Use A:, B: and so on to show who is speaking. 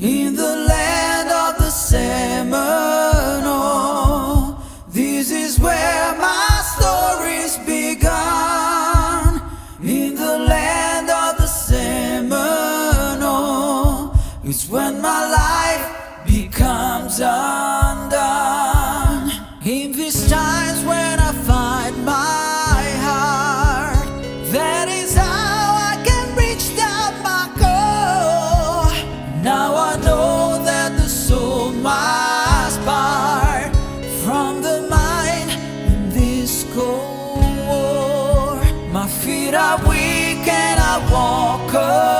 A: In the land of the Seminole, this is where my story's begun. In the land of the Seminole, it's when my life becomes undone. can I walk up?